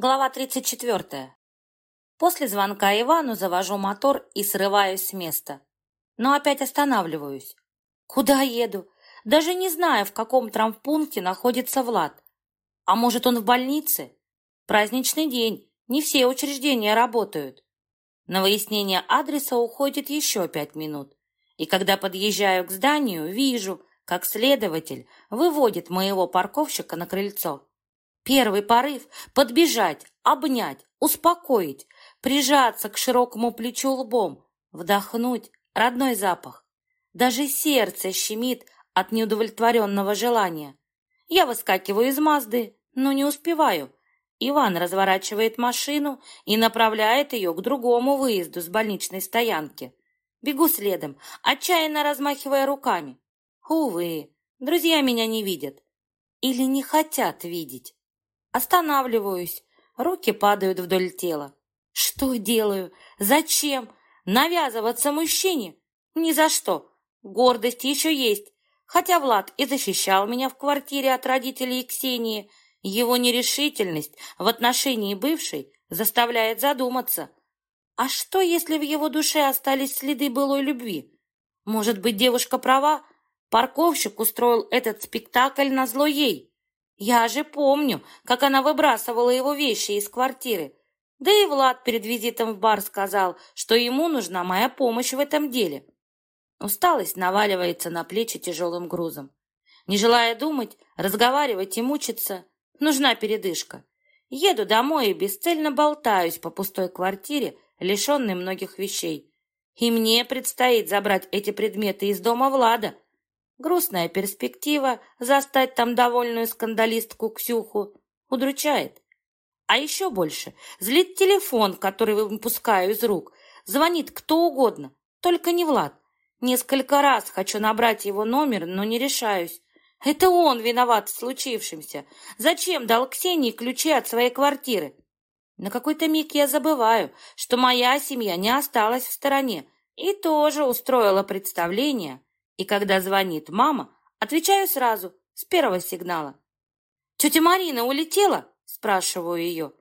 Глава 34. После звонка Ивану завожу мотор и срываюсь с места. Но опять останавливаюсь. Куда еду? Даже не знаю, в каком травмпункте находится Влад. А может, он в больнице? Праздничный день, не все учреждения работают. На выяснение адреса уходит еще пять минут. И когда подъезжаю к зданию, вижу, как следователь выводит моего парковщика на крыльцо. Первый порыв — подбежать, обнять, успокоить, прижаться к широкому плечу лбом, вдохнуть родной запах. Даже сердце щемит от неудовлетворенного желания. Я выскакиваю из Мазды, но не успеваю. Иван разворачивает машину и направляет ее к другому выезду с больничной стоянки. Бегу следом, отчаянно размахивая руками. Увы, друзья меня не видят. Или не хотят видеть. Останавливаюсь. Руки падают вдоль тела. Что делаю? Зачем? Навязываться мужчине? Ни за что. Гордость еще есть. Хотя Влад и защищал меня в квартире от родителей Ксении, его нерешительность в отношении бывшей заставляет задуматься. А что, если в его душе остались следы былой любви? Может быть, девушка права? Парковщик устроил этот спектакль на зло ей. Я же помню, как она выбрасывала его вещи из квартиры. Да и Влад перед визитом в бар сказал, что ему нужна моя помощь в этом деле. Усталость наваливается на плечи тяжелым грузом. Не желая думать, разговаривать и мучиться, нужна передышка. Еду домой и бесцельно болтаюсь по пустой квартире, лишенной многих вещей. И мне предстоит забрать эти предметы из дома Влада, Грустная перспектива застать там довольную скандалистку Ксюху удручает. А еще больше злит телефон, который выпускаю из рук. Звонит кто угодно, только не Влад. Несколько раз хочу набрать его номер, но не решаюсь. Это он виноват в случившемся. Зачем дал Ксении ключи от своей квартиры? На какой-то миг я забываю, что моя семья не осталась в стороне и тоже устроила представление и когда звонит мама, отвечаю сразу, с первого сигнала. «Тетя Марина улетела?» – спрашиваю ее.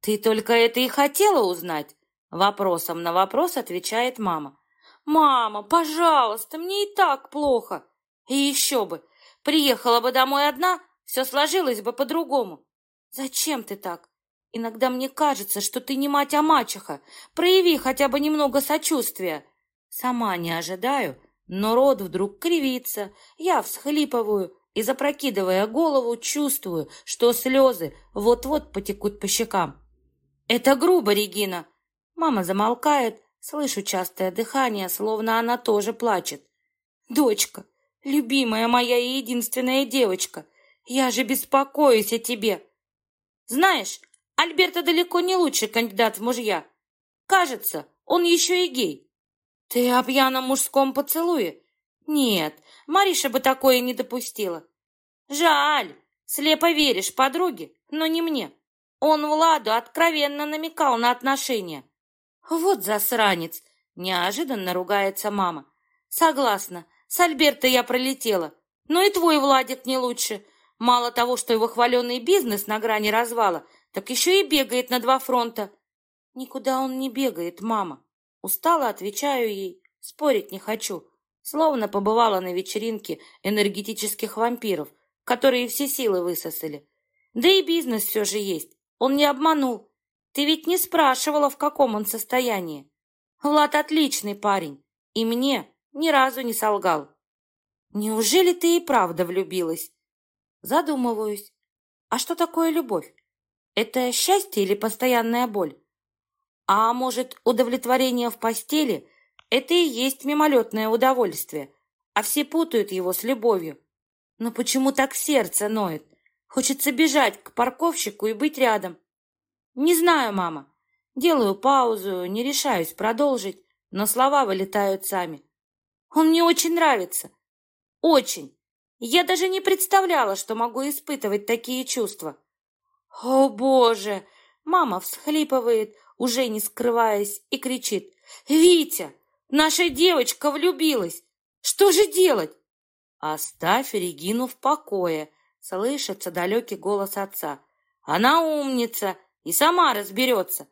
«Ты только это и хотела узнать?» Вопросом на вопрос отвечает мама. «Мама, пожалуйста, мне и так плохо!» «И еще бы! Приехала бы домой одна, все сложилось бы по-другому!» «Зачем ты так? Иногда мне кажется, что ты не мать, а мачеха. Прояви хотя бы немного сочувствия!» Сама не ожидаю, но рот вдруг кривится, я всхлипываю и, запрокидывая голову, чувствую, что слезы вот-вот потекут по щекам. «Это грубо, Регина!» Мама замолкает, слышу частое дыхание, словно она тоже плачет. «Дочка, любимая моя и единственная девочка, я же беспокоюсь о тебе!» «Знаешь, Альберта далеко не лучший кандидат в мужья. Кажется, он еще и гей. «Ты о пьяном мужском поцелуе?» «Нет, Мариша бы такое не допустила». «Жаль, слепо веришь подруге, но не мне. Он Владу откровенно намекал на отношения». «Вот засранец!» — неожиданно ругается мама. «Согласна, с Альберта я пролетела. Но и твой Владик не лучше. Мало того, что его хваленый бизнес на грани развала, так еще и бегает на два фронта». «Никуда он не бегает, мама. Устало отвечаю ей, спорить не хочу. Словно побывала на вечеринке энергетических вампиров, которые все силы высосали. Да и бизнес все же есть. Он не обманул. Ты ведь не спрашивала, в каком он состоянии. Влад отличный парень. И мне ни разу не солгал. Неужели ты и правда влюбилась? Задумываюсь. А что такое любовь? Это счастье или постоянная боль? А может, удовлетворение в постели – это и есть мимолетное удовольствие, а все путают его с любовью. Но почему так сердце ноет? Хочется бежать к парковщику и быть рядом. Не знаю, мама. Делаю паузу, не решаюсь продолжить, но слова вылетают сами. Он мне очень нравится. Очень. Я даже не представляла, что могу испытывать такие чувства. О, Боже! Мама всхлипывает, уже не скрываясь, и кричит. «Витя, наша девочка влюбилась! Что же делать?» «Оставь Регину в покое», — слышится далекий голос отца. «Она умница, и сама разберется.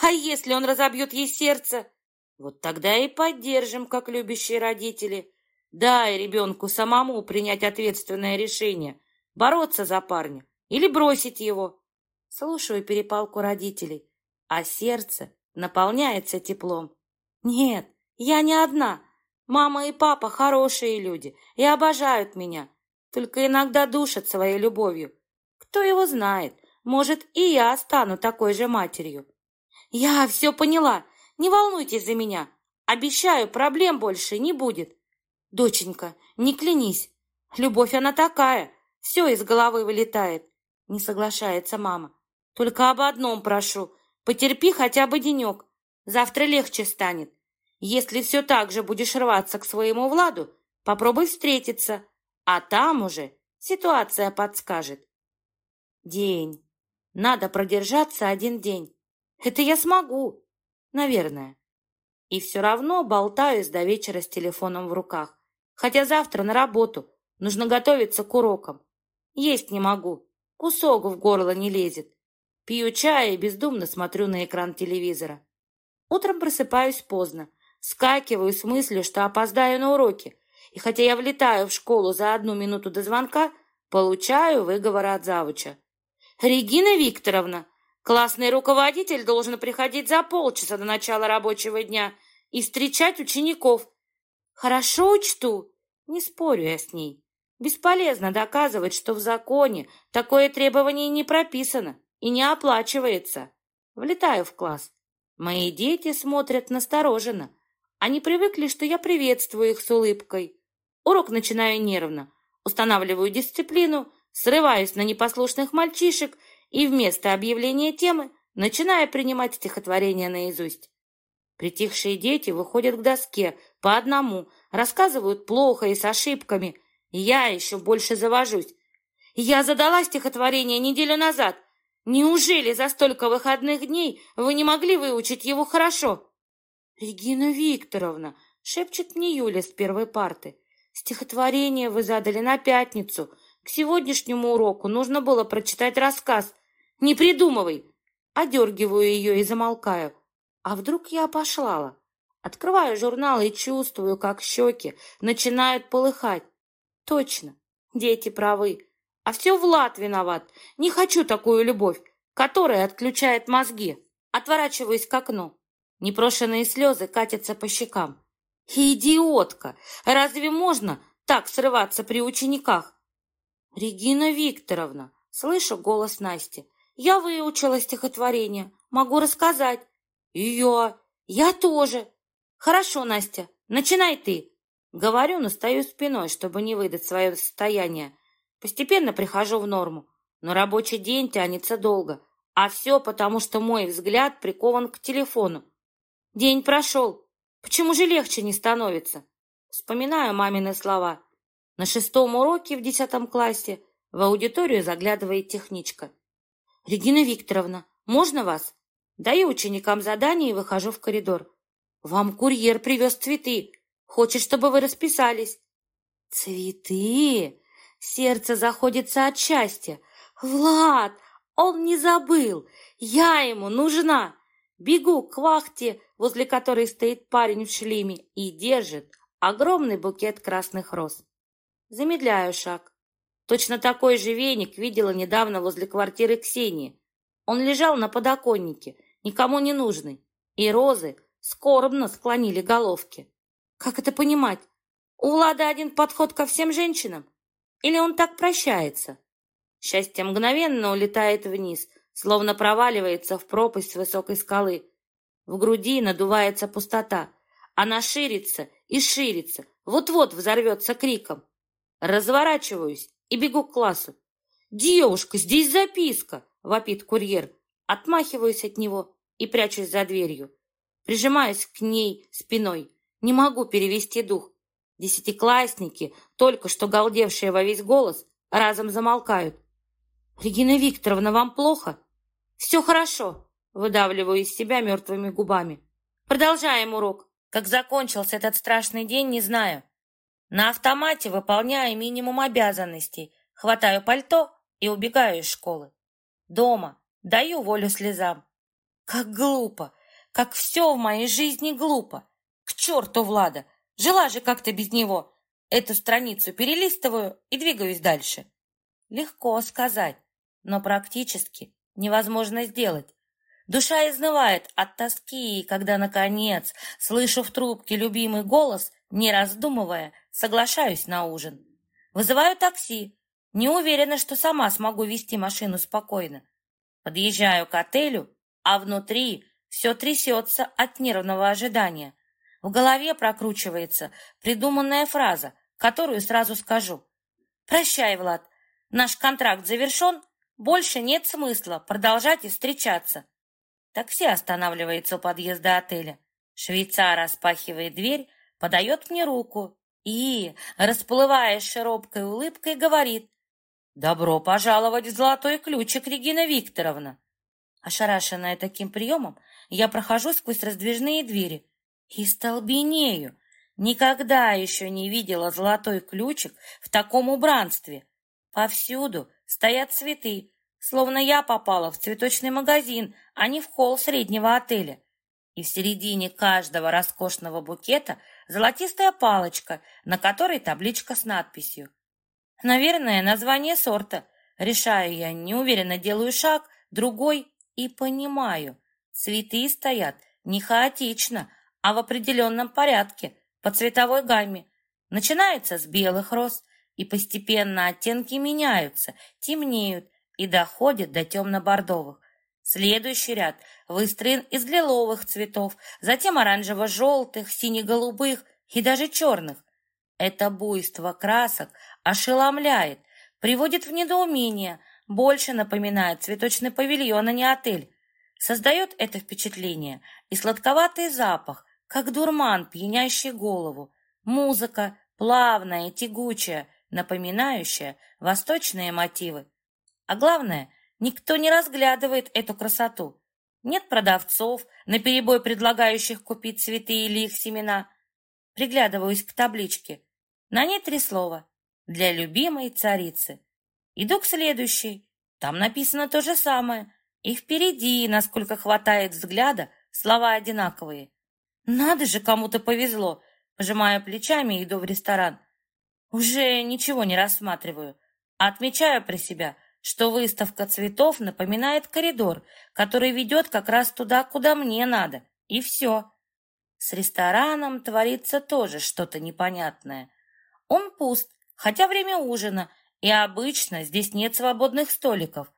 А если он разобьет ей сердце? Вот тогда и поддержим, как любящие родители. Дай ребенку самому принять ответственное решение, бороться за парня или бросить его. Слушаю перепалку родителей, а сердце наполняется теплом. Нет, я не одна. Мама и папа хорошие люди и обожают меня, только иногда душат своей любовью. Кто его знает, может, и я стану такой же матерью. Я все поняла, не волнуйтесь за меня. Обещаю, проблем больше не будет. Доченька, не клянись. Любовь она такая, все из головы вылетает. Не соглашается мама. Только об одном прошу, потерпи хотя бы денек. Завтра легче станет. Если все так же будешь рваться к своему Владу, попробуй встретиться, а там уже ситуация подскажет. День. Надо продержаться один день. Это я смогу. Наверное. И все равно болтаюсь до вечера с телефоном в руках. Хотя завтра на работу. Нужно готовиться к урокам. Есть не могу. Кусок в горло не лезет. Пью чай и бездумно смотрю на экран телевизора. Утром просыпаюсь поздно. Скакиваю с мыслью, что опоздаю на уроки. И хотя я влетаю в школу за одну минуту до звонка, получаю выговор от завуча. «Регина Викторовна, классный руководитель должен приходить за полчаса до начала рабочего дня и встречать учеников. Хорошо учту, не спорю я с ней. Бесполезно доказывать, что в законе такое требование не прописано и не оплачивается. Влетаю в класс. Мои дети смотрят настороженно. Они привыкли, что я приветствую их с улыбкой. Урок начинаю нервно. Устанавливаю дисциплину, срываюсь на непослушных мальчишек и вместо объявления темы начинаю принимать стихотворение наизусть. Притихшие дети выходят к доске по одному, рассказывают плохо и с ошибками. Я еще больше завожусь. Я задала стихотворение неделю назад. Неужели за столько выходных дней вы не могли выучить его хорошо? Регина Викторовна, шепчет мне Юля с первой парты. Стихотворение вы задали на пятницу. К сегодняшнему уроку нужно было прочитать рассказ. Не придумывай. Одергиваю ее и замолкаю. А вдруг я пошлала? Открываю журнал и чувствую, как щеки начинают полыхать. Точно, дети правы. А все Влад виноват. Не хочу такую любовь, которая отключает мозги. Отворачиваюсь к окну. Непрошенные слезы катятся по щекам. Идиотка! Разве можно так срываться при учениках? Регина Викторовна, слышу голос Насти. Я выучила стихотворение, могу рассказать. Ее, я тоже. Хорошо, Настя, начинай ты. Говорю, но стою спиной, чтобы не выдать свое состояние. Постепенно прихожу в норму, но рабочий день тянется долго. А все потому, что мой взгляд прикован к телефону. День прошел. Почему же легче не становится? Вспоминаю мамины слова. На шестом уроке в десятом классе в аудиторию заглядывает техничка. «Регина Викторовна, можно вас?» Даю ученикам задание и выхожу в коридор. «Вам курьер привез цветы. Хочет, чтобы вы расписались». «Цветы?» Сердце заходится от счастья. «Влад, он не забыл. Я ему нужна. Бегу к вахте, возле которой стоит парень в шлеме и держит огромный букет красных роз. Замедляю шаг. Точно такой же веник видела недавно возле квартиры Ксении. Он лежал на подоконнике, никому не нужный, и розы скорбно склонили головки. Как это понимать? У Влада один подход ко всем женщинам? Или он так прощается? Счастье мгновенно улетает вниз, словно проваливается в пропасть высокой скалы. В груди надувается пустота. Она ширится и ширится, вот-вот взорвется криком. Разворачиваюсь и бегу к классу. «Девушка, здесь записка!» — вопит курьер. Отмахиваюсь от него и прячусь за дверью. Прижимаюсь к ней спиной. Не могу перевести дух. Десятиклассники, только что галдевшие во весь голос, разом замолкают. «Регина Викторовна, вам плохо?» «Все хорошо», — выдавливаю из себя мертвыми губами. «Продолжаем урок. Как закончился этот страшный день, не знаю. На автомате выполняю минимум обязанностей, хватаю пальто и убегаю из школы. Дома, даю волю слезам. Как глупо! Как все в моей жизни глупо! К черту Влада! Жила же как-то без него. Эту страницу перелистываю и двигаюсь дальше. Легко сказать, но практически невозможно сделать. Душа изнывает от тоски, когда, наконец, слышу в трубке любимый голос, не раздумывая, соглашаюсь на ужин. Вызываю такси. Не уверена, что сама смогу вести машину спокойно. Подъезжаю к отелю, а внутри все трясется от нервного ожидания. В голове прокручивается придуманная фраза, которую сразу скажу. «Прощай, Влад, наш контракт завершен, больше нет смысла продолжать и встречаться». Такси останавливается у подъезда отеля. Швейцар распахивает дверь, подает мне руку и, расплываясь широкой улыбкой, говорит «Добро пожаловать в золотой ключик, Регина Викторовна!» Ошарашенная таким приемом, я прохожу сквозь раздвижные двери и столбенею. Никогда еще не видела золотой ключик в таком убранстве. Повсюду стоят цветы, словно я попала в цветочный магазин, а не в холл среднего отеля. И в середине каждого роскошного букета золотистая палочка, на которой табличка с надписью. Наверное, название сорта. Решаю я, неуверенно делаю шаг, другой и понимаю. Цветы стоят не хаотично, а в определенном порядке, по цветовой гамме. Начинается с белых роз, и постепенно оттенки меняются, темнеют, и доходит до темно-бордовых. Следующий ряд выстроен из лиловых цветов, затем оранжево-желтых, сине-голубых и даже черных. Это буйство красок ошеломляет, приводит в недоумение, больше напоминает цветочный павильон, а не отель. Создает это впечатление и сладковатый запах, как дурман, пьянящий голову. Музыка, плавная, тягучая, напоминающая восточные мотивы. А главное, никто не разглядывает эту красоту. Нет продавцов, наперебой предлагающих купить цветы или их семена. Приглядываюсь к табличке. На ней три слова. Для любимой царицы. Иду к следующей. Там написано то же самое. И впереди, насколько хватает взгляда, слова одинаковые. Надо же, кому-то повезло. Пожимая плечами, иду в ресторан. Уже ничего не рассматриваю. Отмечаю про себя, что выставка цветов напоминает коридор, который ведет как раз туда, куда мне надо. И все. С рестораном творится тоже что-то непонятное. Он пуст, хотя время ужина, и обычно здесь нет свободных столиков.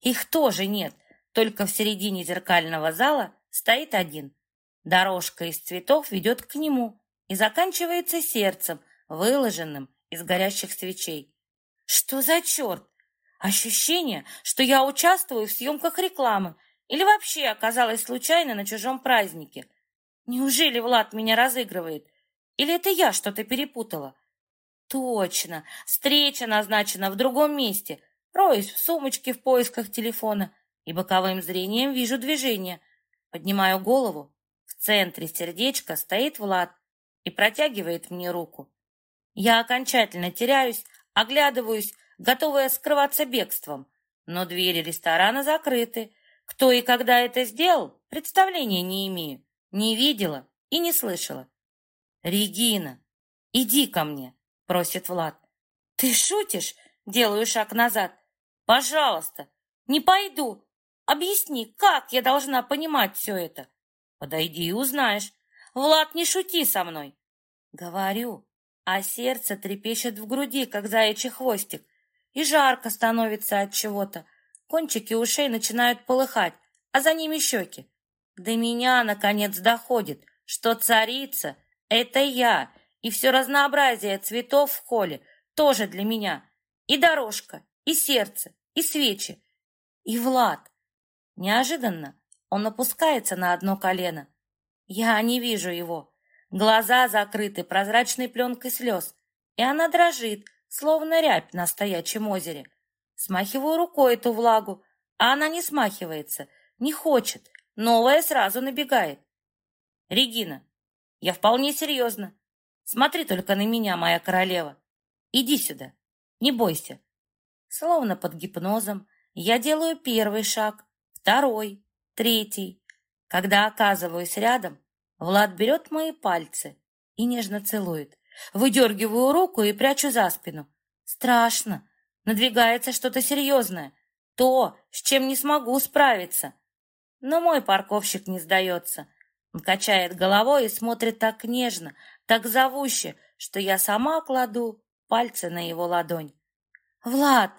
Их тоже нет, только в середине зеркального зала стоит один. Дорожка из цветов ведет к нему и заканчивается сердцем, выложенным из горящих свечей. Что за черт? Ощущение, что я участвую в съемках рекламы или вообще оказалась случайно на чужом празднике. Неужели Влад меня разыгрывает? Или это я что-то перепутала? Точно, встреча назначена в другом месте. Роюсь в сумочке в поисках телефона и боковым зрением вижу движение. Поднимаю голову. В центре сердечка стоит Влад и протягивает мне руку. Я окончательно теряюсь, оглядываюсь, готовая скрываться бегством. Но двери ресторана закрыты. Кто и когда это сделал, представления не имею. Не видела и не слышала. «Регина, иди ко мне», — просит Влад. «Ты шутишь?» — делаю шаг назад. «Пожалуйста, не пойду. Объясни, как я должна понимать все это?» «Подойди и узнаешь. Влад, не шути со мной». Говорю, а сердце трепещет в груди, как заячий хвостик и жарко становится от чего-то. Кончики ушей начинают полыхать, а за ними щеки. До меня, наконец, доходит, что царица — это я, и все разнообразие цветов в холле тоже для меня. И дорожка, и сердце, и свечи, и Влад. Неожиданно он опускается на одно колено. Я не вижу его. Глаза закрыты прозрачной пленкой слез, и она дрожит, словно рябь на стоячем озере. Смахиваю рукой эту влагу, а она не смахивается, не хочет, новая сразу набегает. Регина, я вполне серьезно. Смотри только на меня, моя королева. Иди сюда, не бойся. Словно под гипнозом я делаю первый шаг, второй, третий. Когда оказываюсь рядом, Влад берет мои пальцы и нежно целует. Выдергиваю руку и прячу за спину. Страшно. Надвигается что-то серьезное. То, с чем не смогу справиться. Но мой парковщик не сдается. Он качает головой и смотрит так нежно, так зовуще, что я сама кладу пальцы на его ладонь. «Влад!»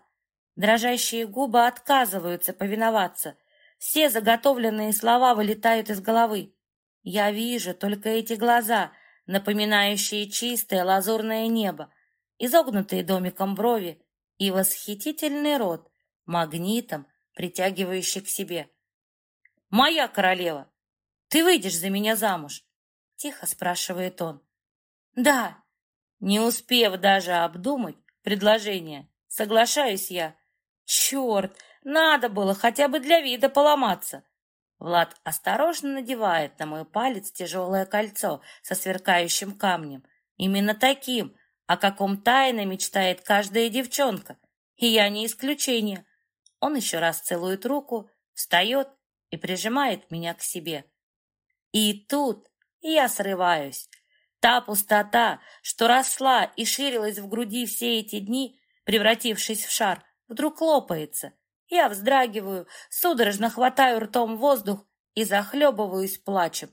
Дрожащие губы отказываются повиноваться. Все заготовленные слова вылетают из головы. Я вижу только эти глаза, напоминающие чистое лазурное небо, изогнутые домиком брови и восхитительный рот, магнитом, притягивающий к себе. «Моя королева, ты выйдешь за меня замуж?» — тихо спрашивает он. «Да». Не успев даже обдумать предложение, соглашаюсь я. «Черт, надо было хотя бы для вида поломаться». Влад осторожно надевает на мой палец тяжелое кольцо со сверкающим камнем. Именно таким, о каком тайно мечтает каждая девчонка. И я не исключение. Он еще раз целует руку, встает и прижимает меня к себе. И тут я срываюсь. Та пустота, что росла и ширилась в груди все эти дни, превратившись в шар, вдруг лопается. Я вздрагиваю, судорожно хватаю ртом воздух и захлебываюсь плачем.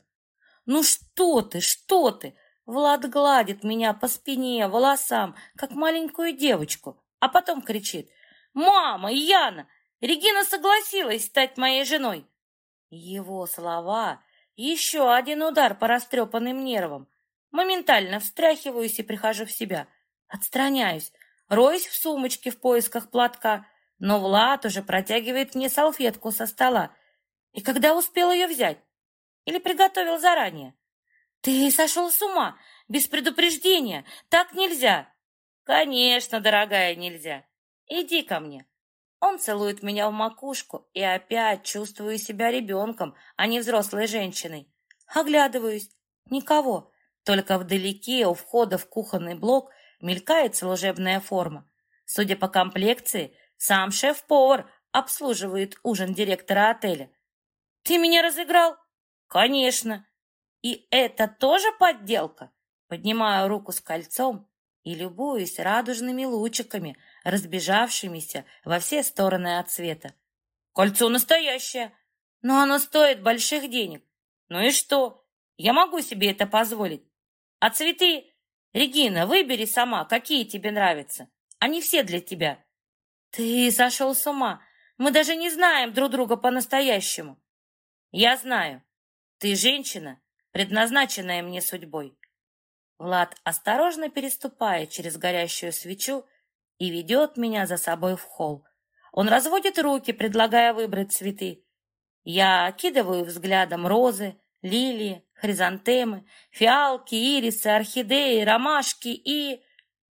«Ну что ты, что ты?» Влад гладит меня по спине, волосам, как маленькую девочку, а потом кричит. «Мама, Яна, Регина согласилась стать моей женой!» Его слова — еще один удар по растрепанным нервам. Моментально встряхиваюсь и прихожу в себя. Отстраняюсь, роюсь в сумочке в поисках платка, но Влад уже протягивает мне салфетку со стола. И когда успел ее взять? Или приготовил заранее? Ты сошел с ума! Без предупреждения! Так нельзя! Конечно, дорогая, нельзя. Иди ко мне. Он целует меня в макушку, и опять чувствую себя ребенком, а не взрослой женщиной. Оглядываюсь. Никого. Только вдалеке, у входа в кухонный блок, мелькает служебная форма. Судя по комплекции, сам шеф-повар обслуживает ужин директора отеля. «Ты меня разыграл?» «Конечно!» «И это тоже подделка?» Поднимаю руку с кольцом и любуюсь радужными лучиками, разбежавшимися во все стороны от света. «Кольцо настоящее, но оно стоит больших денег. Ну и что? Я могу себе это позволить. А цветы? Регина, выбери сама, какие тебе нравятся. Они все для тебя. Ты сошел с ума. Мы даже не знаем друг друга по-настоящему. Я знаю. Ты женщина, предназначенная мне судьбой. Влад осторожно переступает через горящую свечу и ведет меня за собой в холл. Он разводит руки, предлагая выбрать цветы. Я окидываю взглядом розы, лилии, хризантемы, фиалки, ирисы, орхидеи, ромашки и...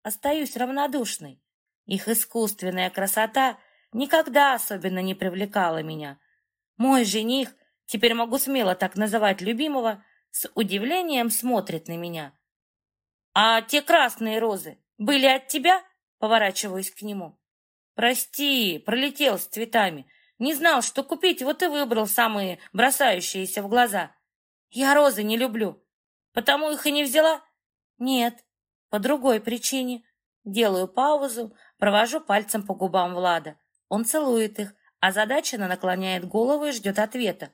Остаюсь равнодушной. Их искусственная красота никогда особенно не привлекала меня. Мой жених, теперь могу смело так называть любимого, с удивлением смотрит на меня. «А те красные розы были от тебя?» Поворачиваюсь к нему. «Прости, пролетел с цветами. Не знал, что купить, вот и выбрал самые бросающиеся в глаза. Я розы не люблю. Потому их и не взяла? Нет, по другой причине. Делаю паузу, провожу пальцем по губам Влада. Он целует их, а задаченно наклоняет голову и ждет ответа.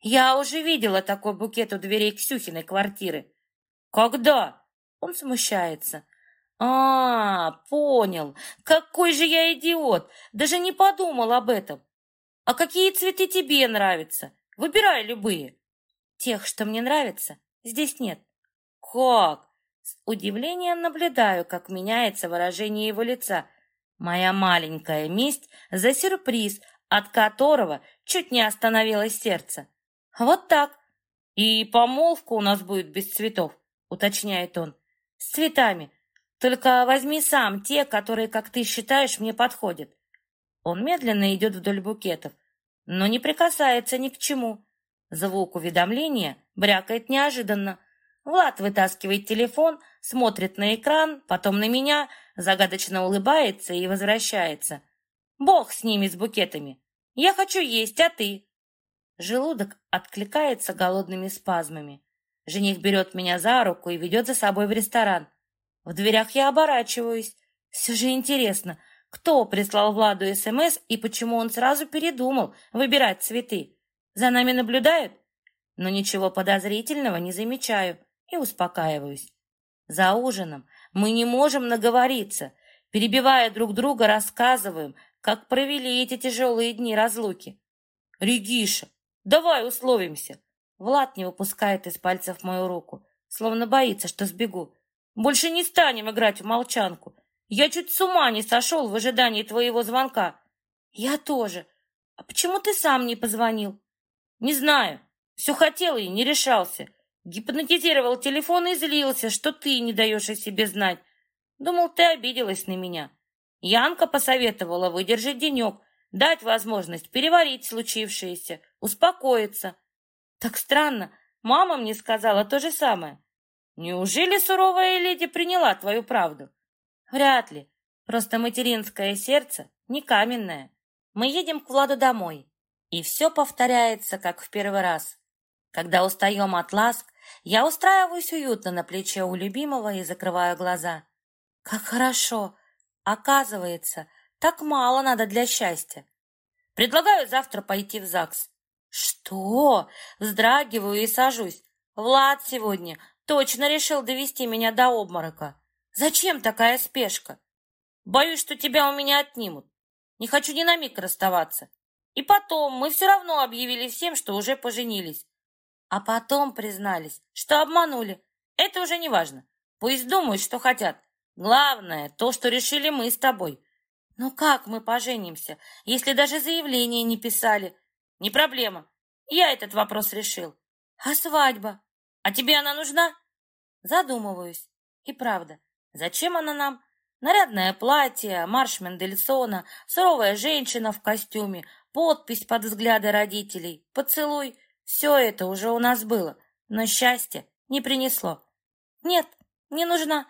Я уже видела такой букет у дверей Ксюхиной квартиры. Когда? Он смущается. А, понял. Какой же я идиот. Даже не подумал об этом. А какие цветы тебе нравятся? Выбирай любые. Тех, что мне нравятся, здесь нет. Как? С удивлением наблюдаю, как меняется выражение его лица. Моя маленькая месть за сюрприз, от которого чуть не остановилось сердце. Вот так. И помолвка у нас будет без цветов, уточняет он. С цветами. Только возьми сам те, которые, как ты считаешь, мне подходят. Он медленно идет вдоль букетов, но не прикасается ни к чему. Звук уведомления брякает неожиданно. Влад вытаскивает телефон, смотрит на экран, потом на меня, загадочно улыбается и возвращается. Бог с ними, с букетами. Я хочу есть, а ты? Желудок откликается голодными спазмами. Жених берет меня за руку и ведет за собой в ресторан. В дверях я оборачиваюсь. Все же интересно, кто прислал Владу СМС и почему он сразу передумал выбирать цветы. За нами наблюдают? Но ничего подозрительного не замечаю и успокаиваюсь. За ужином мы не можем наговориться. Перебивая друг друга, рассказываем, как провели эти тяжелые дни разлуки. «Региша, давай условимся!» Влад не выпускает из пальцев мою руку, словно боится, что сбегу. «Больше не станем играть в молчанку. Я чуть с ума не сошел в ожидании твоего звонка». «Я тоже. А почему ты сам не позвонил?» «Не знаю. Все хотел и не решался. Гипнотизировал телефон и злился, что ты не даешь о себе знать. Думал, ты обиделась на меня. Янка посоветовала выдержать денек, дать возможность переварить случившееся, успокоиться. Так странно, мама мне сказала то же самое. Неужели суровая леди приняла твою правду? Вряд ли. Просто материнское сердце не каменное. Мы едем к Владу домой, и все повторяется, как в первый раз. Когда устаем от ласк, я устраиваюсь уютно на плече у любимого и закрываю глаза. Как хорошо! Оказывается, так мало надо для счастья. Предлагаю завтра пойти в ЗАГС. Что? Вздрагиваю и сажусь. Влад сегодня точно решил довести меня до обморока. Зачем такая спешка? Боюсь, что тебя у меня отнимут. Не хочу ни на миг расставаться. И потом, мы все равно объявили всем, что уже поженились. А потом признались, что обманули. Это уже не важно. Пусть думают, что хотят. Главное, то, что решили мы с тобой. Ну как мы поженимся, если даже заявление не писали? Не проблема. Я этот вопрос решил. А свадьба? А тебе она нужна? Задумываюсь. И правда, зачем она нам? Нарядное платье, марш Мендельсона, суровая женщина в костюме, подпись под взгляды родителей, поцелуй. Все это уже у нас было, но счастье не принесло. Нет, не нужна.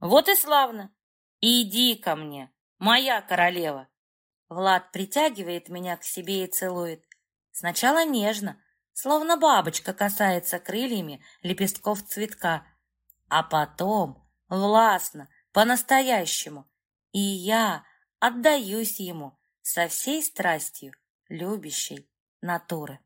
Вот и славно. Иди ко мне, моя королева. Влад притягивает меня к себе и целует. Сначала нежно, словно бабочка касается крыльями лепестков цветка, а потом властно, по-настоящему. И я отдаюсь ему со всей страстью любящей натуры.